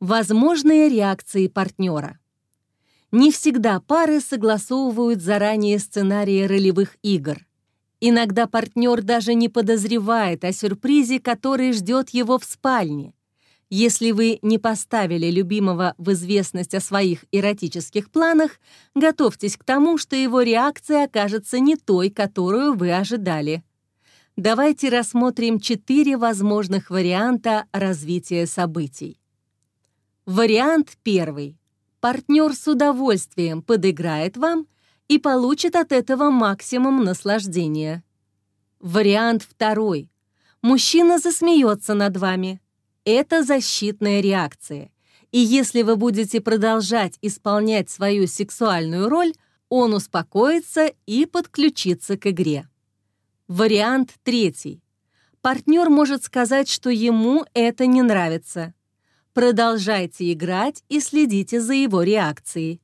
Возможные реакции партнера. Не всегда пары согласовывают заранее сценарии ролевых игр. Иногда партнер даже не подозревает о сюрпризе, который ждет его в спальне. Если вы не поставили любимого в известность о своих эротических планах, готовьтесь к тому, что его реакция окажется не той, которую вы ожидали. Давайте рассмотрим четыре возможных варианта развития событий. Вариант первый. Партнер с удовольствием подыграет вам и получит от этого максимум наслаждения. Вариант второй. Мужчина засмеется над вами. Это защитная реакция. И если вы будете продолжать исполнять свою сексуальную роль, он успокоится и подключится к игре. Вариант третий. Партнер может сказать, что ему это не нравится. Продолжайте играть и следите за его реакцией.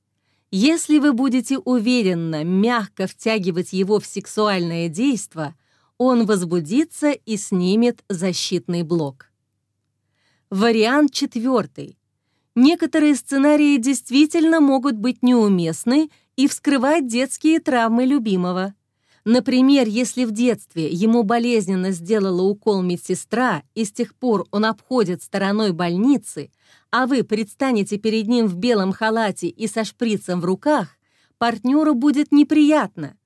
Если вы будете уверенно, мягко втягивать его в сексуальное действо, он возбудится и снимет защитный блок. Вариант четвертый. Некоторые сценарии действительно могут быть неуместны и вскрывать детские травмы любимого. Например, если в детстве ему болезненно сделала укол медсестра, и с тех пор он обходит стороной больницы, а вы предстанете перед ним в белом халате и со шприцем в руках, партнеру будет неприятно.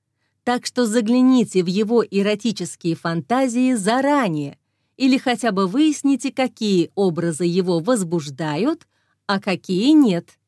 Так что загляните в его эротические фантазии заранее или хотя бы выясните, какие образы его возбуждают, а какие нет.